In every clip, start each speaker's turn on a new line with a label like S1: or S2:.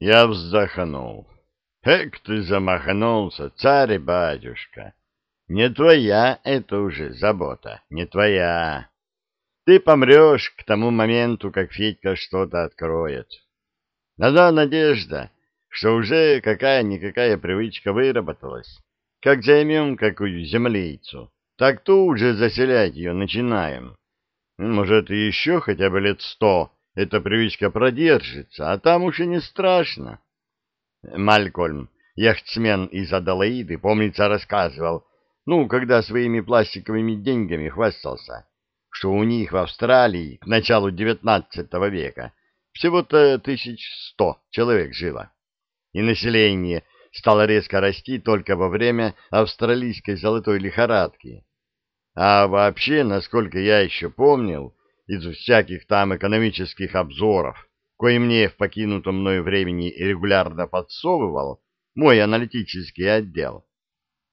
S1: Я вздохнул. Эк ты замахнулся, царь-батюшка. Не твоя это уже забота, не твоя. Ты помрешь к тому моменту, как Федька что-то откроет. Одна надежда, что уже какая-никакая привычка выработалась. Как займем какую землицу, так тут же заселять ее начинаем. Может, и еще хотя бы лет сто эта привычка продержится, а там уж и не страшно. Малькольм, яхтсмен из Адалаиды, помнится, рассказывал, ну, когда своими пластиковыми деньгами хвастался, что у них в Австралии к началу XIX века всего-то тысяч сто человек жило, и население стало резко расти только во время австралийской золотой лихорадки. А вообще, насколько я еще помнил, из всяких там экономических обзоров, кои мне в покинутом мною времени регулярно подсовывал мой аналитический отдел,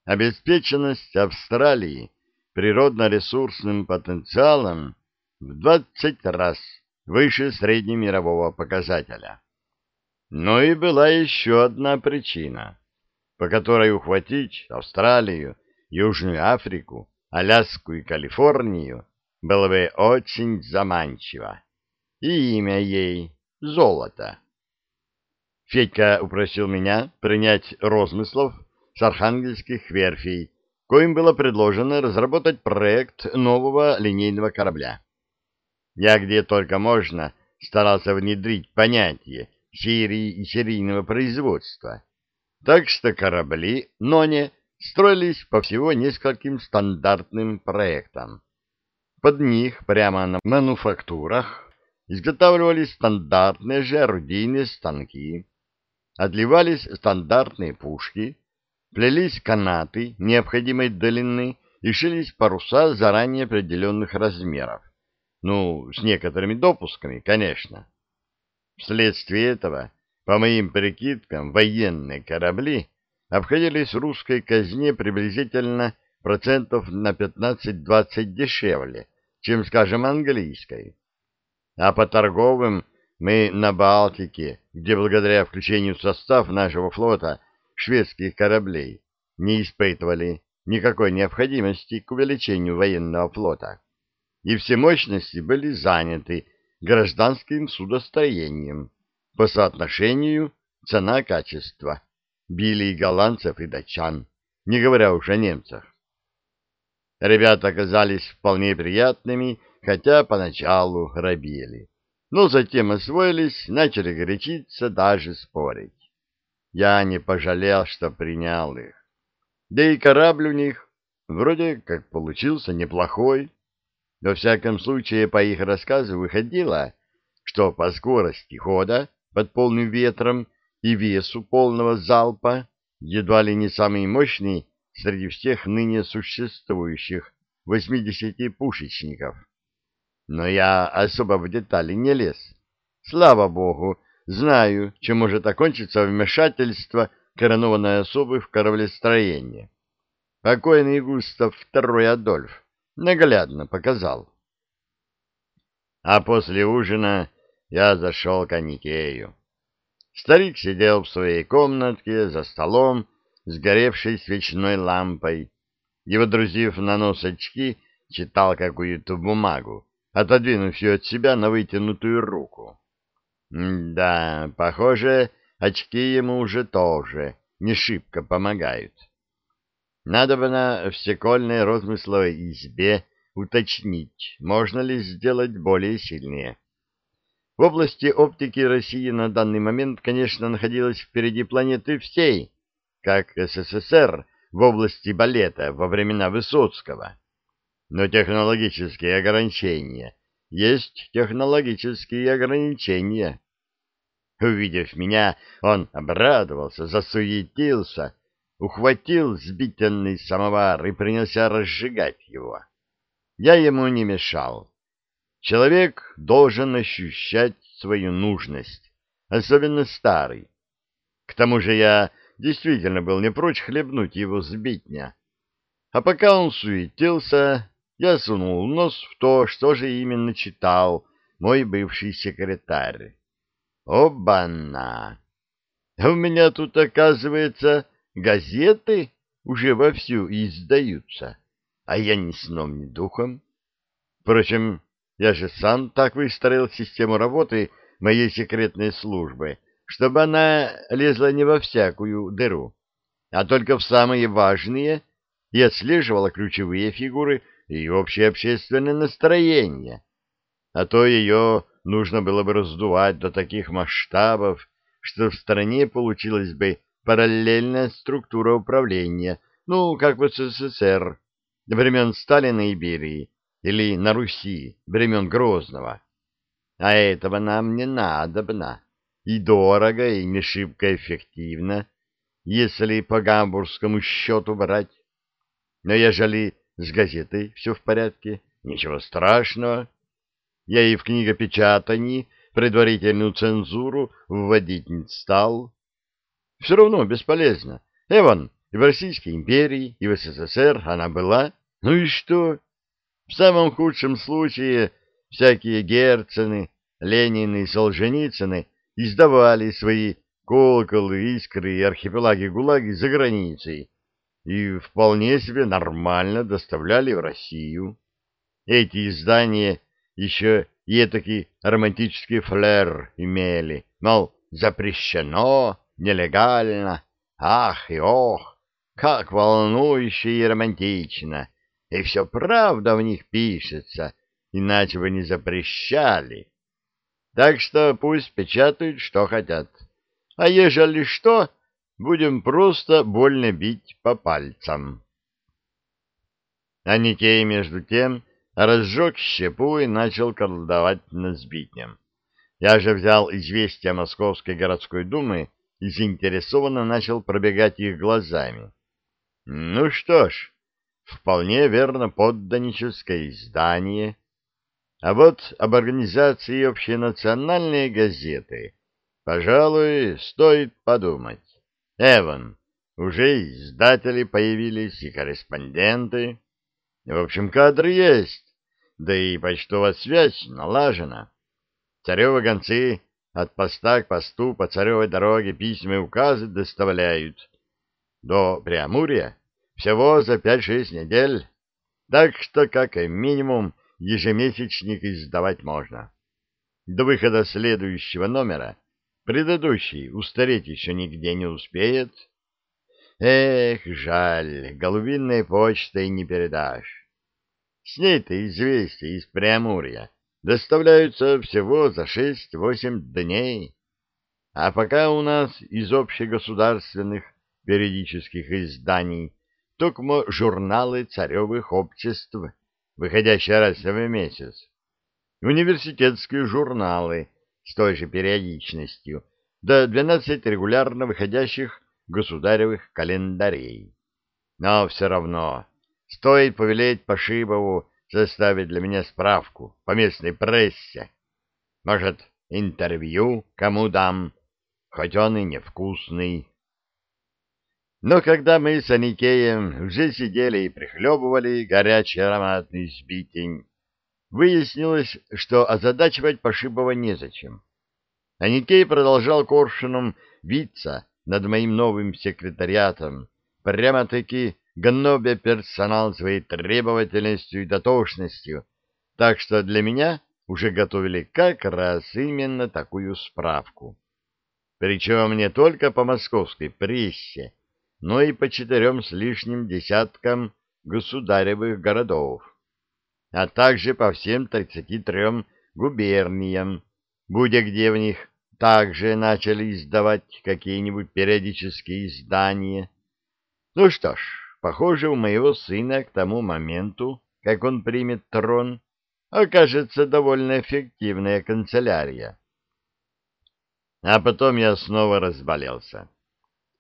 S1: обеспеченность Австралии природно-ресурсным потенциалом в 20 раз выше среднемирового показателя. Но и была еще одна причина, по которой ухватить Австралию, Южную Африку, Аляску и Калифорнию было бы очень заманчиво. И имя ей — Золото. Федька упросил меня принять розмыслов с архангельских верфей, коим было предложено разработать проект нового линейного корабля. Я где только можно старался внедрить понятие серии и серийного производства. Так что корабли, но не строились по всего нескольким стандартным проектам. Под них прямо на мануфактурах изготавливались стандартные же орудийные станки, отливались стандартные пушки, плелись канаты необходимой длины и шились паруса заранее определенных размеров. Ну, с некоторыми допусками, конечно. Вследствие этого, по моим прикидкам, военные корабли обходились русской казне приблизительно процентов на 15-20 дешевле, чем, скажем, английской. А по торговым мы на Балтике, где благодаря включению в состав нашего флота шведских кораблей не испытывали никакой необходимости к увеличению военного флота, и все мощности были заняты гражданским судостроением по соотношению цена-качество. Били и голландцев, и датчан, не говоря уж о немцах. Ребята оказались вполне приятными, хотя поначалу робели. Но затем освоились, начали горячиться, даже спорить. Я не пожалел, что принял их. Да и корабль у них вроде как получился неплохой. Во всяком случае, по их рассказу выходило, что по скорости хода под полным ветром и весу полного залпа едва ли не самый мощный среди всех ныне существующих восьмидесяти пушечников. Но я особо в детали не лез. Слава богу, знаю, чем может окончиться вмешательство коронованной особы в кораблестроение. Покойный Густав II Адольф наглядно показал. А после ужина я зашел к Аникею. Старик сидел в своей комнатке за столом, сгоревшей свечной лампой, и, водрузив на нос очки, читал какую-то бумагу, отодвинув ее от себя на вытянутую руку. да, похоже, очки ему уже тоже не шибко помогают. Надо бы на всекольной розмысловой избе уточнить, можно ли сделать более сильнее. В области оптики России на данный момент, конечно, находилась впереди планеты всей, как СССР в области балета во времена Высоцкого. Но технологические ограничения есть технологические ограничения. Увидев меня, он обрадовался, засуетился, ухватил сбительный самовар и принялся разжигать его. Я ему не мешал. Человек должен ощущать свою нужность, особенно старый. К тому же я действительно был не прочь хлебнуть его сбитня. А пока он суетился, я сунул нос в то, что же именно читал мой бывший секретарь. Оба-на! У меня тут, оказывается, газеты уже вовсю издаются, а я ни сном, ни духом. Впрочем, я же сам так выстроил систему работы моей секретной службы, чтобы она лезла не во всякую дыру, а только в самые важные и отслеживала ключевые фигуры и общее общественное настроение. А то ее нужно было бы раздувать до таких масштабов, что в стране получилась бы параллельная структура управления, ну, как в СССР времен Сталина и Берии, или на Руси времен Грозного. А этого нам не надобно, и дорого, и не шибко эффективно, если по гамбургскому счету брать. Но ежели с газетой все в порядке, ничего страшного. Я и в книгопечатании предварительную цензуру вводить не стал. Все равно бесполезно. Эван, и в Российской империи, и в СССР она была. Ну и что? В самом худшем случае всякие Герцены, Ленины и Солженицыны издавали свои колоколы, искры и архипелаги-гулаги за границей и вполне себе нормально доставляли в Россию. Эти издания еще и этакий романтический флер имели, мол, запрещено, нелегально, ах и ох, как волнующе и романтично, и все правда в них пишется, иначе бы не запрещали. Так что пусть печатают, что хотят. А ежели что, будем просто больно бить по пальцам. А Никей, между тем, разжег щепу и начал колдовать над сбитнем. Я же взял известия Московской городской думы и заинтересованно начал пробегать их глазами. Ну что ж, вполне верно подданническое издание. А вот об организации общенациональной газеты, пожалуй, стоит подумать. Эван, уже издатели появились и корреспонденты. В общем, кадры есть, да и почтовая связь налажена. Царевы гонцы от поста к посту по царевой дороге письма и указы доставляют. До Преамурья всего за пять-шесть недель, так что, как минимум, ежемесячник издавать можно. До выхода следующего номера предыдущий устареть еще нигде не успеет. Эх, жаль, голубиной почтой не передашь. С ней-то известия из Преамурья доставляются всего за шесть-восемь дней. А пока у нас из общегосударственных периодических изданий только журналы царевых обществ, выходящие раз в месяц, университетские журналы с той же периодичностью, до двенадцать регулярно выходящих государевых календарей. Но все равно стоит повелеть Пошибову составить для меня справку по местной прессе. Может, интервью кому дам, хоть он и невкусный. Но когда мы с Аникеем уже сидели и прихлебывали горячий ароматный сбитень, выяснилось, что озадачивать Пошибова незачем. Аникей продолжал коршуном виться над моим новым секретариатом, прямо-таки гнобя персонал своей требовательностью и дотошностью, так что для меня уже готовили как раз именно такую справку. Причем не только по московской прессе, но и по четырем с лишним десяткам государевых городов, а также по всем тридцати трем губерниям, будь где в них также начали издавать какие-нибудь периодические издания. Ну что ж, похоже, у моего сына к тому моменту, как он примет трон, окажется довольно эффективная канцелярия. А потом я снова разболелся.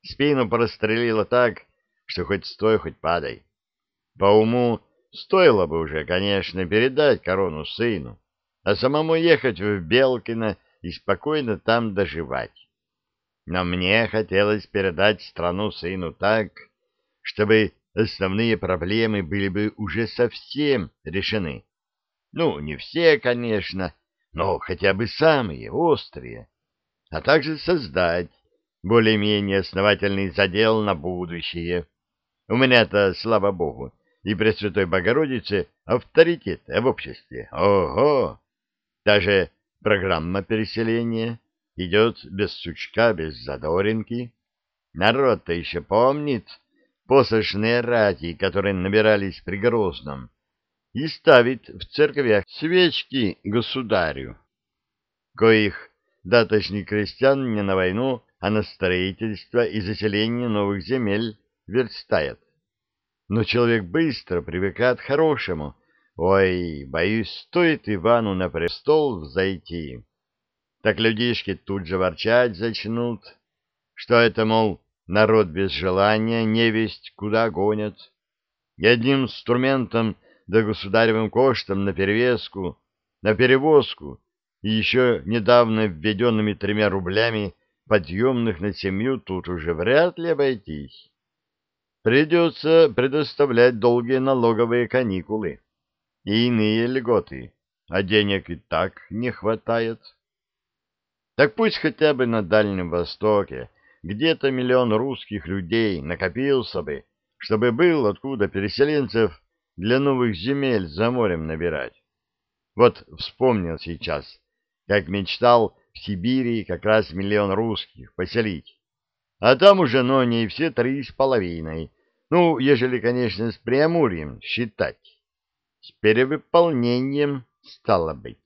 S1: Спину прострелило так, что хоть стой, хоть падай. По уму стоило бы уже, конечно, передать корону сыну, а самому ехать в Белкино и спокойно там доживать. Но мне хотелось передать страну сыну так, чтобы основные проблемы были бы уже совсем решены. Ну, не все, конечно, но хотя бы самые острые, а также создать более-менее основательный задел на будущее. У меня-то, слава богу, и Пресвятой Богородице авторитет в обществе. Ого! Даже программа переселения идет без сучка, без задоринки. Народ-то еще помнит посошные рати, которые набирались при Грозном, и ставит в церквях свечки государю, коих даточный крестьян не на войну, а на строительство и заселение новых земель верстает. Но человек быстро привыкает к хорошему. Ой, боюсь, стоит Ивану на престол взойти. Так людишки тут же ворчать зачнут, что это, мол, народ без желания невесть куда гонят. И одним инструментом да государевым коштом на перевеску, на перевозку и еще недавно введенными тремя рублями подъемных на семью тут уже вряд ли обойтись. Придется предоставлять долгие налоговые каникулы и иные льготы, а денег и так не хватает. Так пусть хотя бы на Дальнем Востоке где-то миллион русских людей накопился бы, чтобы был откуда переселенцев для новых земель за морем набирать. Вот вспомнил сейчас, как мечтал в Сибири как раз миллион русских поселить. А там уже, но не все три с половиной. Ну, ежели, конечно, с Преамурьем считать. С перевыполнением стало быть.